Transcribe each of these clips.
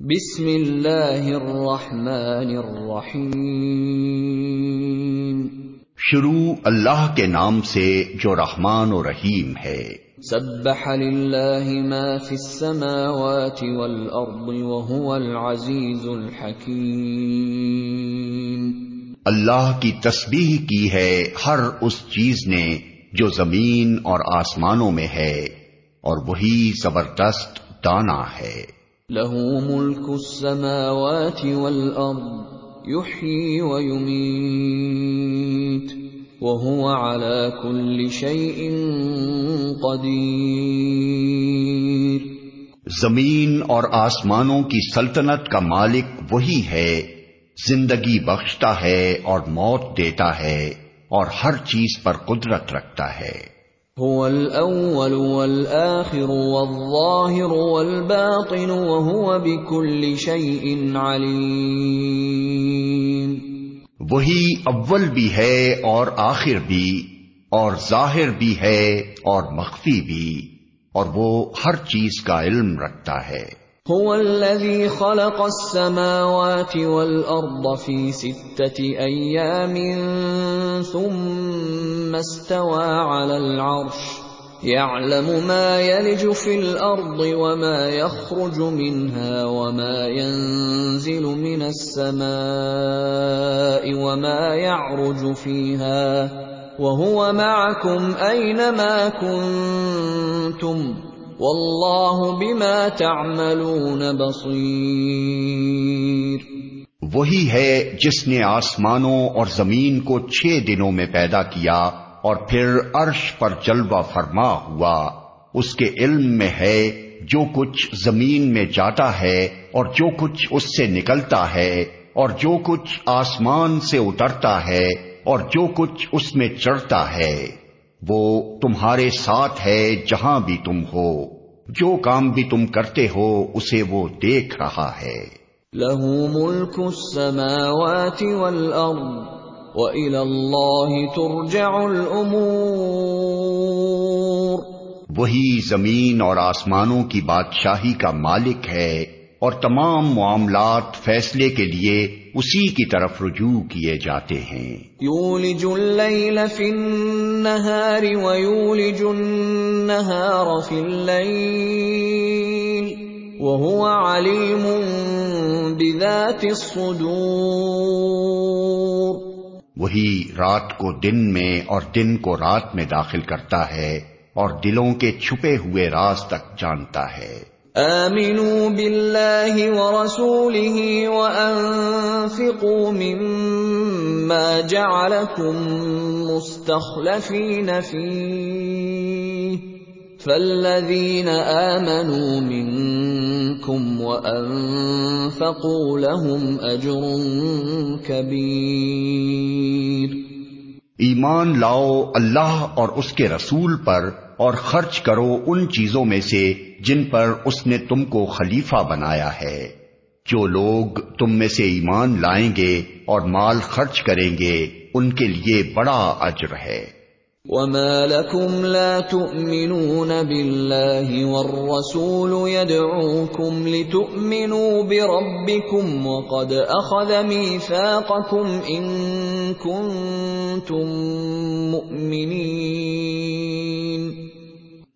بسم اللہ الرحمن الرحیم۔ شروع اللہ کے نام سے جو رحمان و رحیم ہے۔ سبح للہ ما فی السماوات والارض وهو العزیز الحکیم۔ اللہ کی تسبیح کی ہے ہر اس چیز نے جو زمین اور آسمانوں میں ہے اور وہی زبردست دانا ہے۔ له ملك السماوات والأرض، يحيي ويميت، وهو على كل شيء قدير۔ زمین اور آسمانوں کی سلطنت کا مالک وہی ہے، زندگی بخشتا ہے اور موت دیتا ہے، اور ہر چیز پر قدرت رکھتا ہے۔ هو الاول والآخر والظاهر والباطن وهو بكل شيء عليم. وہی اول بھی ہے اور آخر بھی، اور ظاہر بھی ہے اور مخفی بھی، اور وہ ہر چیز کا علم رکھتا ہے۔ هو الذي خلق السماوات والأرض في ستة أيام ثم استوى على العرش. يعلم ما يلج في الأرض وما يخرج منها وما ينزل من السماء وما يعرج فيها. وهو معكم أينما كنتم. واللہ بما تعملون بصیر۔ وہی ہے جس نے آسمانوں اور زمین کو چھ دنوں میں پیدا کیا اور پھر عرش پر جلوہ فرما ہوا۔ اس کے علم میں ہے جو کچھ زمین میں جاتا ہے اور جو کچھ اس سے نکلتا ہے اور جو کچھ آسمان سے اترتا ہے اور جو کچھ اس میں چڑھتا ہے۔ وہ تمہارے ساتھ ہے جہاں بھی تم ہو۔ جو کام بھی تم کرتے ہو اسے وہ دیکھ رہا ہے۔ له ملك السماوات والأرض وإلى الله ترجع الأمور۔ وہی زمین اور آسمانوں کی بادشاہی کا مالک ہے اور تمام معاملات فیصلے کے لیے اسی کی طرف رجوع کیے جاتے ہیں۔ یولج اللیل فی النہار ویولج النہار فی اللیل وهو علیم بذات الصدور۔ وہی رات کو دن میں اور دن کو رات میں داخل کرتا ہے اور دلوں کے چھپے ہوئے راز تک جانتا ہے۔ آمنوا بالله ورسوله وأنفقوا مما جعلكم مستخلفين فيه فالذين آمنوا منكم وأنفقوا لهم أجر كبير ایمان لاؤ اللہ اور اس کے رسول پر اور خرچ کرو ان چیزوں میں سے جن پر اس نے تم کو خلیفہ بنایا ہے۔ جو لوگ تم میں سے ایمان لائیں گے اور مال خرچ کریں گے، ان کے لیے بڑا اجر ہے۔ وما لكم لا تؤمنون بالله والرسول يدعوكم لتؤمنوا بربكم وقد أخذ ميثاقكم إن كنتم مؤمنين۔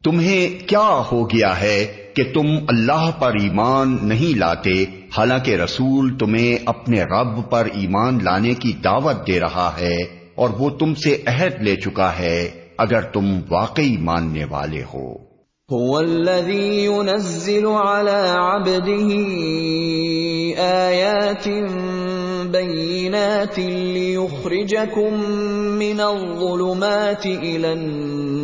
تمہیں کیا ہو گیا ہے کہ تم اللہ پر ایمان نہیں لاتے؟ حالانکہ رسول تمہیں اپنے رب پر ایمان لانے کی دعوت دے رہا ہے اور وہ تم سے عہد لے چکا ہے اگر تم واقعی ماننے والے ہو۔ هو الذي ينزل على عبده آيات بينات ليخرجكم من الظلمات إلى النور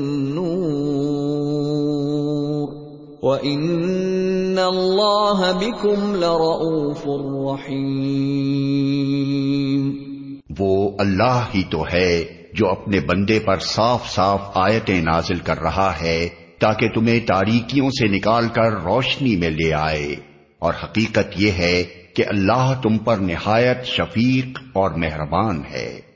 وإن الله بكم لرؤوف رحيم وہ اللہ ہی تو ہے جو اپنے بندے پر صاف صاف آیتیں نازل کر رہا ہے تاکہ تمہیں تاریکیوں سے نکال کر روشنی میں لے آئے۔ اور حقیقت یہ ہے کہ اللہ تم پر نہایت شفیق اور مہربان ہے۔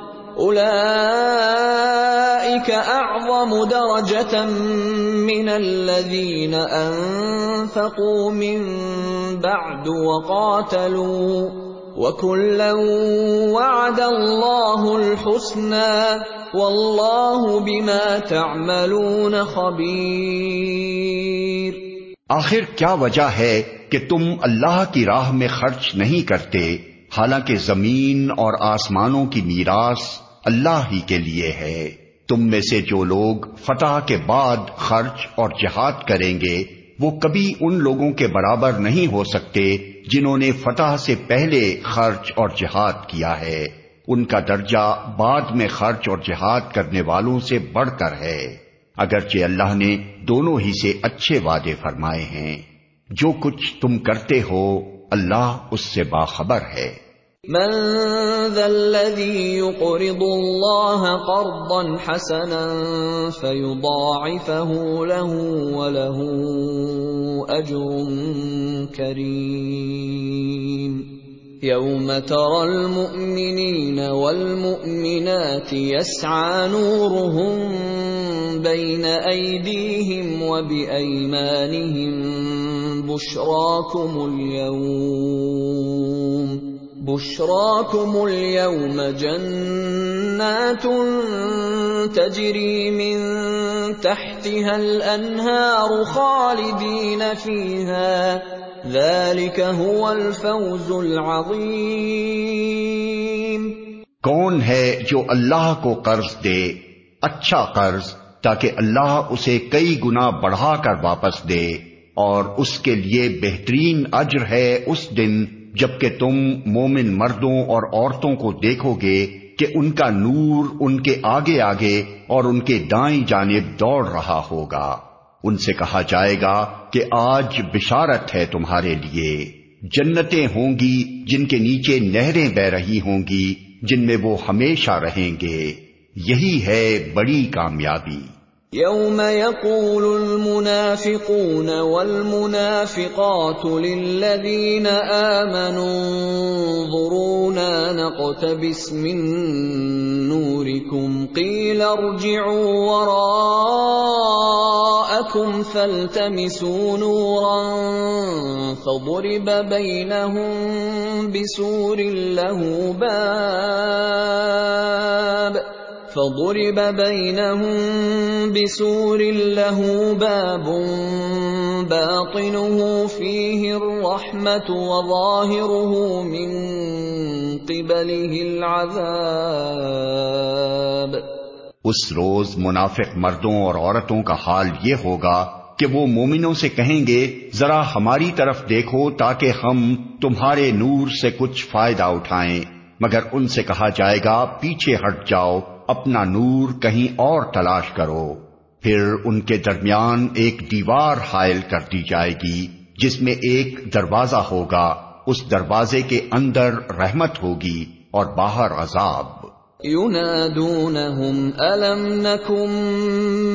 اولئك اعظم درجه من الذين انفقوا من بعد وقاتلوا وكلا وعد الله الحسنى والله بما تعملون خبير آخر کیا وجہ ہے کہ تم اللہ کی راہ میں خرچ نہیں کرتے؟ حالانکہ زمین اور آسمانوں کی میراث اللہ ہی کے لیے ہے۔ تم میں سے جو لوگ فتح کے بعد خرچ اور جہاد کریں گے، وہ کبھی ان لوگوں کے برابر نہیں ہو سکتے جنہوں نے فتح سے پہلے خرچ اور جہاد کیا ہے۔ ان کا درجہ بعد میں خرچ اور جہاد کرنے والوں سے بڑھ کر ہے۔ اگرچہ اللہ نے دونوں ہی سے اچھے وعدے فرمائے ہیں۔ جو کچھ تم کرتے ہو، اللہ اس سے باخبر ہے۔ من ذا الذي يقرض الله قرضا حسنا فيضاعفه له وله أجر كريم. يوم ترى المؤمنين والمؤمنات يسعى نورهم بين أيديهم وبأيمانهم بشراكم اليوم. بشراكم اليوم جنات تجري من تحتها الأنهار خالدين فيها. ذلك هو الفوز العظيم. کون ہے جو اللہ کو قرض دے؟ اچھا قرض، تاکہ اللہ اسے کئی گنا بڑھا کر واپس دے، اور اس کے لیے بہترین اجر ہے اس دن جبکہ تم مومن مردوں اور عورتوں کو دیکھو گے کہ ان کا نور ان کے آگے آگے اور ان کے دائیں جانب دوڑ رہا ہوگا۔ ان سے کہا جائے گا کہ آج بشارت ہے تمہارے لیے۔ جنتیں ہوں گی جن کے نیچے نہریں بہ رہی ہوں گی، جن میں وہ ہمیشہ رہیں گے۔ یہی ہے بڑی کامیابی۔ يوم يقول المنافقون والمنافقات للذين آمنوا انظرونا نقتبس من نوركم قيل ارجعوا وراءكم فالتمسوا نورا فضرب بينهم بسور له باب فضرب بينهم بسور له باب باطنه فيه الرحمة وظاهره من قبله العذاب اس روز منافق مردوں اور عورتوں کا حال یہ ہوگا کہ وہ مومنوں سے کہیں گے، ذرا ہماری طرف دیکھو تاکہ ہم تمہارے نور سے کچھ فائدہ اٹھائیں۔ مگر ان سے کہا جائے گا، پیچھے ہٹ جاؤ۔ اپنا نور کہیں اور تلاش کرو، پھر ان کے درمیان ایک دیوار حائل کر دی جائے گی، جس میں ایک دروازہ ہوگا، اس دروازے کے اندر رحمت ہوگی اور باہر عذاب۔ ينادونهم ألم نكن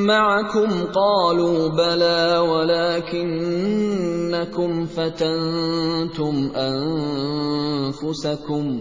معكم قالوا بلى ولكنكم فتنتم أنفسكم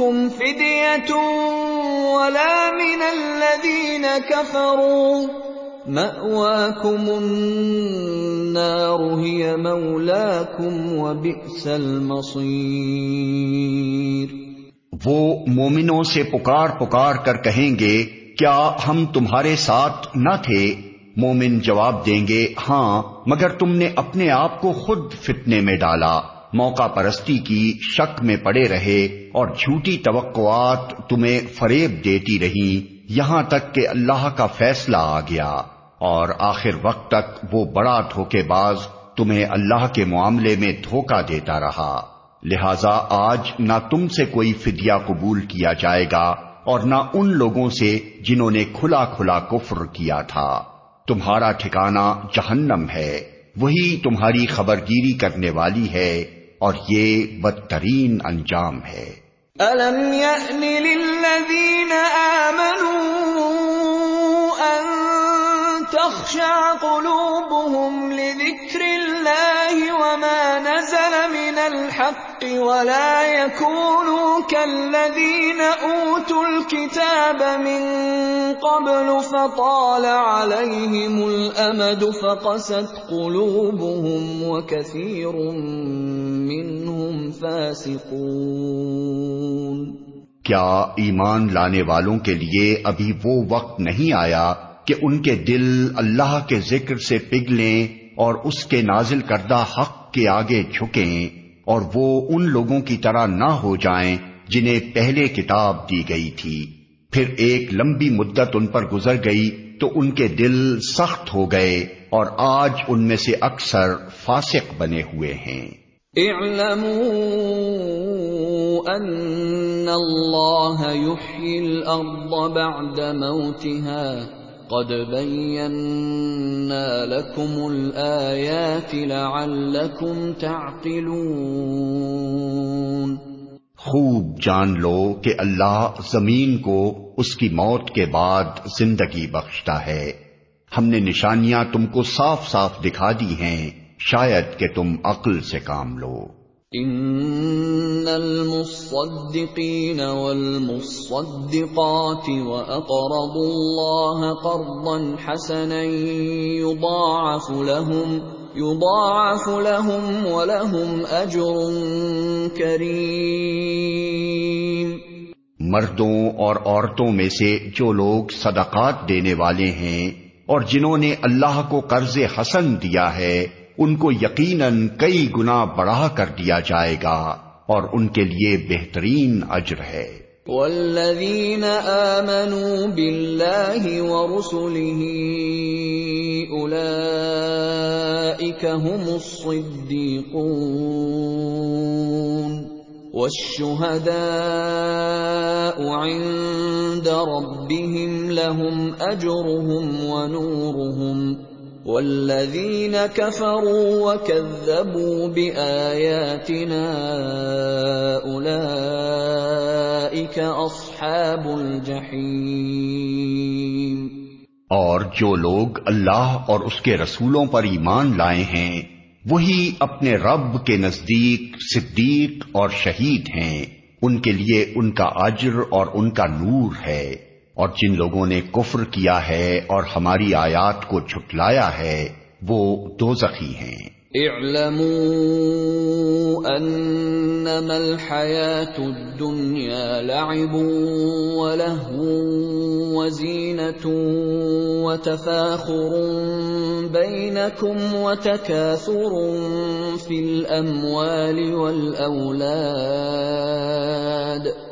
فدية ولا من الذين كفروا. مأواكم النار، هي مولاكم وبئس المصير. وہ مومنوں سے پکار پکار کر کہیں گے، کیا ہم تمہارے ساتھ نہ تھے؟ مومن جواب دیں گے ہاں مگر تم نے اپنے آپ کو خود فتنے میں ڈالا، موقع پرستی کی شک میں پڑے رہے اور جھوٹی توقعات تمہیں فریب دیتی رہی، یہاں تک کہ اللہ کا فیصلہ آ گیا۔ اور آخر وقت تک وہ بڑا دھوکے باز تمہیں اللہ کے معاملے میں دھوکہ دیتا رہا۔ لہذا آج نہ تم سے کوئی فدیہ قبول کیا جائے گا اور نہ ان لوگوں سے جنہوں نے کھلا کھلا کفر کیا تھا۔ تمہارا ٹھکانہ جہنم ہے، وہی تمہاری خبرگیری کرنے والی ہے اور یہ بدترین انجام ہے۔ أَلَمْ يَأْنِ لِلَّذِينَ آمَنُوا أَن تَخْشَعَ قُلُوبُهُمْ لِذِكْرِ اللَّهِ وَمَا نَزَلَ مِنَ الْحَقِّ ولا يكونوا كالذين أوتوا الكتاب من قبل فطال عليهم الأمد فقست قلوبهم وكثير منهم فاسقون کیا ایمان لانے والوں کے لیے ابھی وہ وقت نہیں آیا کہ ان کے دل اللہ کے ذکر سے پگلیں اور اس کے نازل کردہ حق کے آگے جھکیں؟ اور وہ ان لوگوں کی طرح نہ ہو جائیں جنہیں پہلے کتاب دی گئی تھی۔ پھر ایک لمبی مدت ان پر گزر گئی تو ان کے دل سخت ہو گئے اور آج ان میں سے اکثر فاسق بنے ہوئے ہیں۔ اعلموا ان اللہ الارض بعد موتها۔ قد لكم لعلكم تعقلون خوب جان لو کہ اللہ زمین کو اس کی موت کے بعد زندگی بخشتا ہے۔ ہم نے نشانیاں تم کو صاف صاف دکھا دی ہیں، شاید کہ تم عقل سے کام لو۔ ان المصدقين والمصدقات واقرضوا الله قرضا حسنا يضاعف لهم يضاعف لهم ولهم اجر كريم مردوں اور عورتوں میں سے جو لوگ صدقات دینے والے ہیں اور جنہوں نے اللہ کو قرض حسن دیا ہے ان کو یقیناً کئی گنا بڑھا کر دیا جائے گا اور ان کے لیے بہترین اجر ہے۔ والذین آمنوا باللہ ورسلہ اولئیک هم الصدیقون والشهداء عند ربهم لهم اجرهم ونورهم والذین كفروا وكذبوا بآیاتنا اولئیک اصحاب الجحیم۔ اور جو لوگ اللہ اور اس کے رسولوں پر ایمان لائے ہیں، وہی اپنے رب کے نزدیک صدیق اور شہید ہیں۔ ان کے لیے ان کا اجر اور ان کا نور ہے۔ اور جن لوگوں نے کفر کیا ہے اور ہماری آیات کو جھٹلایا ہے، وہ دو زخی ہیں۔ اعلموا انما الحياة الدنيا لعب ولهو وزينة وتفاخر بينكم وتكاثر في الاموال والاولاد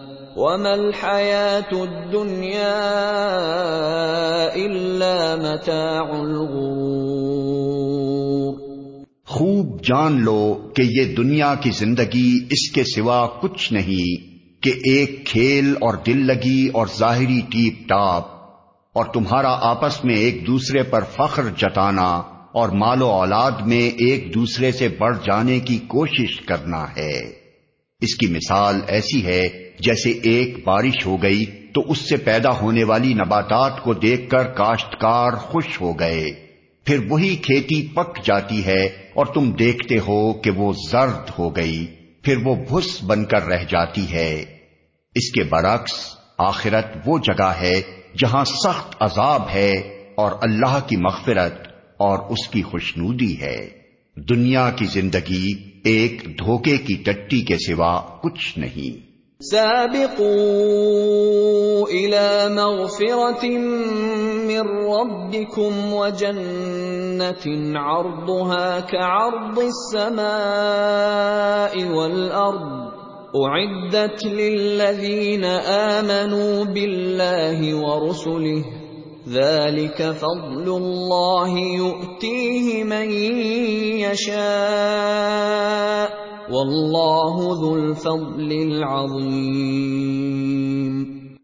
ومل حیات دنیا متاع الغرور خوب جان لو کہ یہ دنیا کی زندگی اس کے سوا کچھ نہیں، کہ ایک کھیل اور دل لگی اور ظاہری ٹیپ ٹاپ، اور تمہارا آپس میں ایک دوسرے پر فخر جتانا اور مال و اولاد میں ایک دوسرے سے بڑھ جانے کی کوشش کرنا ہے۔ اس کی مثال ایسی ہے جیسے ایک بارش ہو گئی تو اس سے پیدا ہونے والی نباتات کو دیکھ کر کاشتکار خوش ہو گئے۔ پھر وہی کھیتی پک جاتی ہے اور تم دیکھتے ہو کہ وہ زرد ہو گئی۔ پھر وہ بھس بن کر رہ جاتی ہے۔ اس کے برعکس، آخرت وہ جگہ ہے جہاں سخت عذاب ہے اور اللہ کی مغفرت اور اس کی خوشنودی ہے۔ دنیا کی زندگی ایک دھوکے کی ٹٹی کے سوا کچھ نہیں۔ سابقوا الى مغفرة من ربكم وجنة عرضها كعرض السماء والأرض اعدت للذين آمنوا بالله ورسله ذلك فضل الله يؤتيه من يشاء واللہ ذو الفضل العظیم۔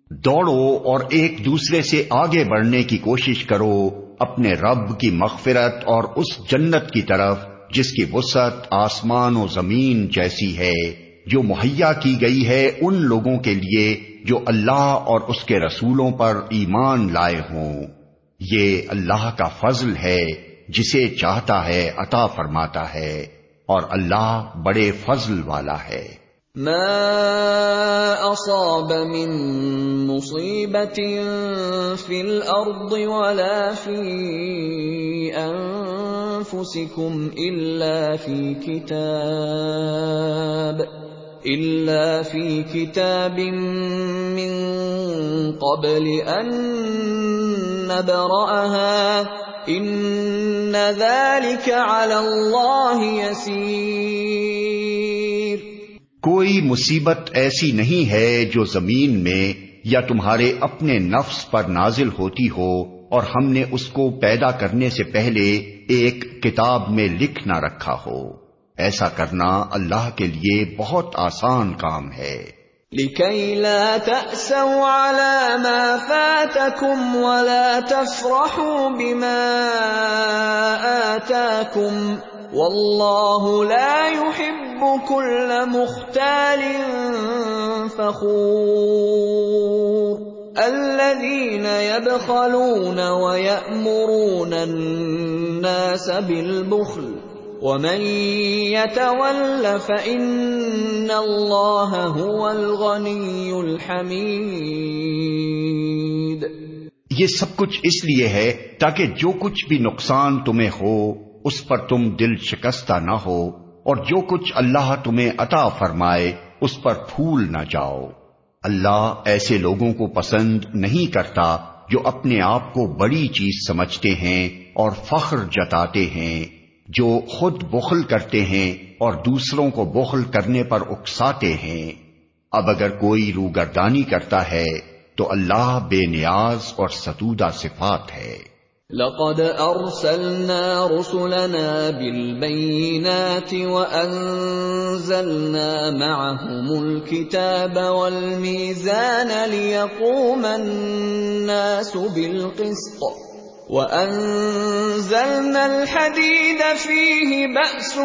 دوڑو اور ایک دوسرے سے آگے بڑھنے کی کوشش کرو اپنے رب کی مغفرت اور اس جنت کی طرف، جس کی وسعت آسمان و زمین جیسی ہے، جو مہیا کی گئی ہے ان لوگوں کے لیے جو اللہ اور اس کے رسولوں پر ایمان لائے ہوں۔ یہ اللہ کا فضل ہے، جسے چاہتا ہے، عطا فرماتا ہے۔ اور اللہ بڑے فضل والا ہے۔ ما اصاب من مصیبت فی الارض ولا فی انفسکم الا فی کتاب الا فی کتاب من قبل ان نبرأها ان ذلك على اللہ کوئی مصیبت ایسی نہیں ہے جو زمین میں یا تمہارے اپنے نفس پر نازل ہوتی ہو اور ہم نے اس کو پیدا کرنے سے پہلے ایک کتاب میں لکھ نہ رکھا ہو۔ ایسا کرنا اللہ کے لیے بہت آسان کام ہے۔ لكي لا تأسوا على ما فاتكم ولا تفرحوا بما آتاكم والله لا يحب كل مختال فخور الذين يبخلون ويأمرون الناس بالبخل ومن يتول فإن الله هو الغني الحميد یہ سب کچھ اس لیے ہے تاکہ جو کچھ بھی نقصان تمہیں ہو، اس پر تم دل شکستہ نہ ہو، اور جو کچھ اللہ تمہیں عطا فرمائے، اس پر پھول نہ جاؤ۔ اللہ ایسے لوگوں کو پسند نہیں کرتا جو اپنے آپ کو بڑی چیز سمجھتے ہیں اور فخر جتاتے ہیں۔ جو خود بخل کرتے ہیں اور دوسروں کو بخل کرنے پر اکساتے ہیں۔ اب اگر کوئی روگردانی کرتا ہے، تو اللہ بے نیاز اور ستودہ صفات ہے۔ لقد ارسلنا رسلنا بالبينات وانزلنا معهم الكتاب والميزان ليقوم الناس بالقسط. وَأَنزَلْنَا الْحَدِيدَ فِيهِ بَأْسٌ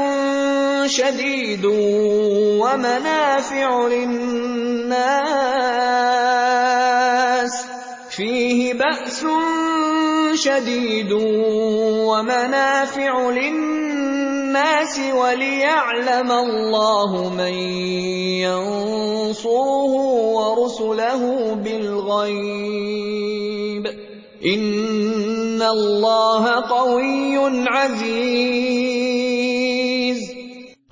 شَدِيدٌ وَمَنَافِعُ لِلنَّاسِ فِيهِ بَأْسٌ شَدِيدٌ وَمَنَافِعُ لِلنَّاسِ وَلِيَعْلَمَ اللَّهُ مَن يَنصُرُهُ وَرُسُلَهُ بِالْغَيْبِ إِنَّ ان اللہ قوی عزیز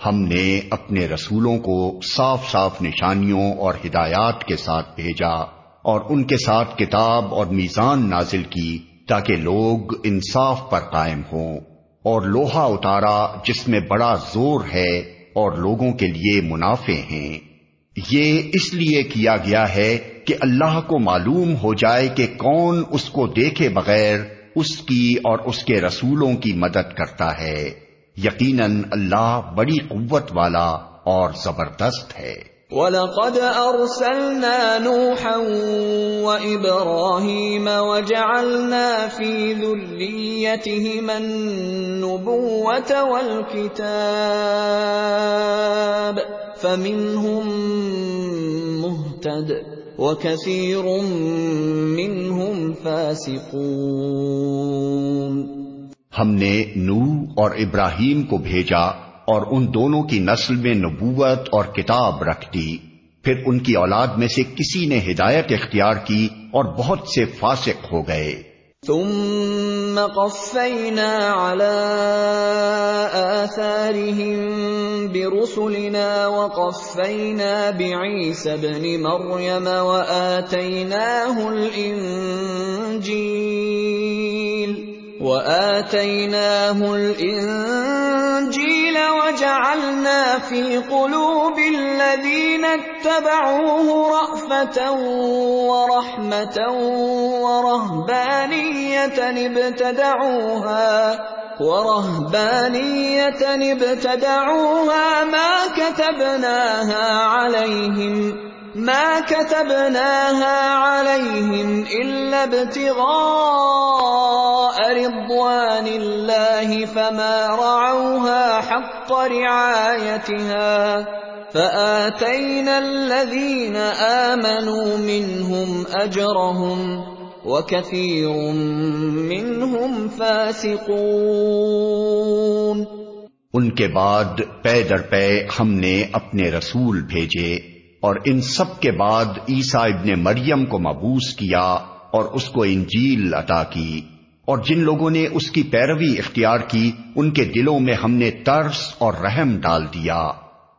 ہم نے اپنے رسولوں کو صاف صاف نشانیوں اور ہدایات کے ساتھ بھیجا اور ان کے ساتھ کتاب اور میزان نازل کی تاکہ لوگ انصاف پر قائم ہوں اور لوہا اتارا جس میں بڑا زور ہے اور لوگوں کے لیے منافع ہیں۔ یہ اس لیے کیا گیا ہے کہ اللہ کو معلوم ہو جائے کہ کون اس کو دیکھے بغیر اس کی اور اس کے رسولوں کی مدد کرتا ہے۔ یقیناً اللہ بڑی قوت والا اور زبردست ہے۔ وَلَقَدْ أَرْسَلْنَا نُوحًا وَإِبْرَاهِيمَ وَجَعَلْنَا فِي ذُرِّيَّتِهِمَا النُّبُوَّةَ وَالْكِتَابَ فَمِنْهُمْ مُهْتَدٍ وَكَثِيرٌ مِّنْهُمْ فَاسِقُونَ ہم نے نو اور ابراہیم کو بھیجا اور ان دونوں کی نسل میں نبوت اور کتاب رکھ دی۔ پھر ان کی اولاد میں سے کسی نے ہدایت اختیار کی اور بہت سے فاسق ہو گئے۔ ثم قفينا على آثارهم برسلنا وقفينا بعيسى ابن مريم وآتيناه الإنجيل وآتيناه وجعلنا في قلوب الذين اتبعوه رأفة ورحمة ورهبانية ابتدعوها ورهبانية ابتدعوها ما كتبناها عليهم ما كتبناها عليهم إلا ابتغاء رضوان الله فما رعوها حق رعايتها فآتينا الذين آمنوا منهم أجرهم وكثير منهم فاسقون ان کے بعد پے در پے ہم نے اپنے رسول بھیجے۔ اور ان سب کے بعد عیسیٰ ابن مریم کو مبوس کیا اور اس کو انجیل عطا کی۔ اور جن لوگوں نے اس کی پیروی اختیار کی، ان کے دلوں میں ہم نے ترس اور رحم ڈال دیا۔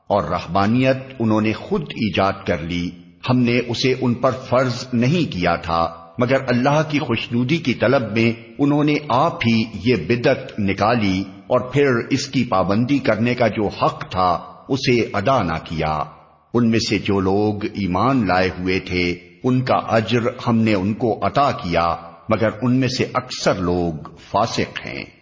اور رحبانیت انہوں نے خود ایجاد کر لی۔ ہم نے اسے ان پر فرض نہیں کیا تھا، مگر اللہ کی خوشنودی کی طلب میں انہوں نے آپ ہی یہ بدت نکالی اور پھر اس کی پابندی کرنے کا جو حق تھا، اسے ادا نہ کیا۔ ان میں سے جو لوگ ایمان لائے ہوئے تھے، ان کا اجر ہم نے ان کو عطا کیا، مگر ان میں سے اکثر لوگ فاسق ہیں۔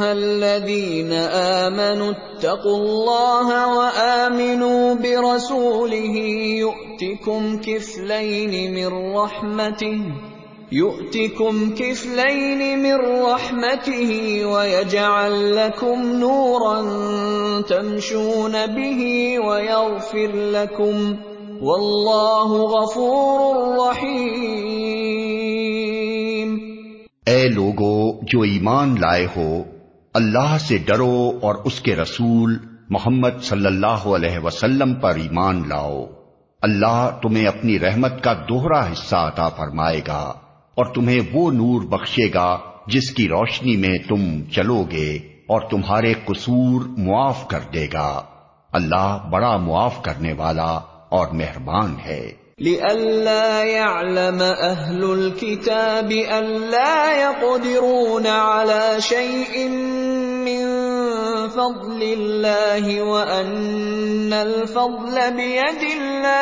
الذين آمنوا اتقوا الله وآمنوا برسوله يؤتكم كفلين من رحمته۔ يؤتكم كفلين من رحمته ويجعل لكم نورا تمشون به ويغفر لكم والله غفور رحيم اے لوگو، جو ایمان لائے ہو، اللہ سے ڈرو اور اس کے رسول محمد صلی اللہ علیہ وسلم پر ایمان لاؤ۔ اللہ تمہیں اپنی رحمت کا دوہرا حصہ عطا فرمائے گا۔ اور تمہیں وہ نور بخشے گا جس کی روشنی میں تم چلو گے اور تمہارے قصور معاف کر دے گا۔ اللہ بڑا معاف کرنے والا اور مہربان ہے۔ لئلا يعلم أهل الكتاب ألا يقدرون على شيء من فضل الله وأن الفضل بيد الله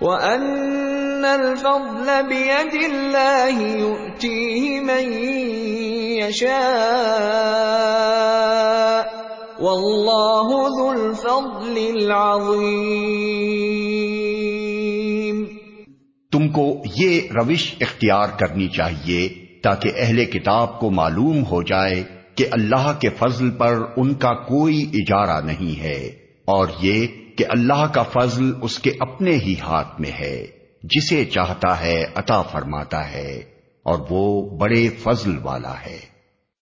وأن الفضل بيد الله يؤتيه من يشاء والله ذو الفضل العظيم تم کو یہ روش اختیار کرنی چاہیے تاکہ اہل کتاب کو معلوم ہو جائے کہ اللہ کے فضل پر ان کا کوئی اجارہ نہیں ہے اور یہ کہ اللہ کا فضل اس کے اپنے ہی ہاتھ میں ہے۔ جسے چاہتا ہے عطا فرماتا ہے اور وہ بڑے فضل والا ہے۔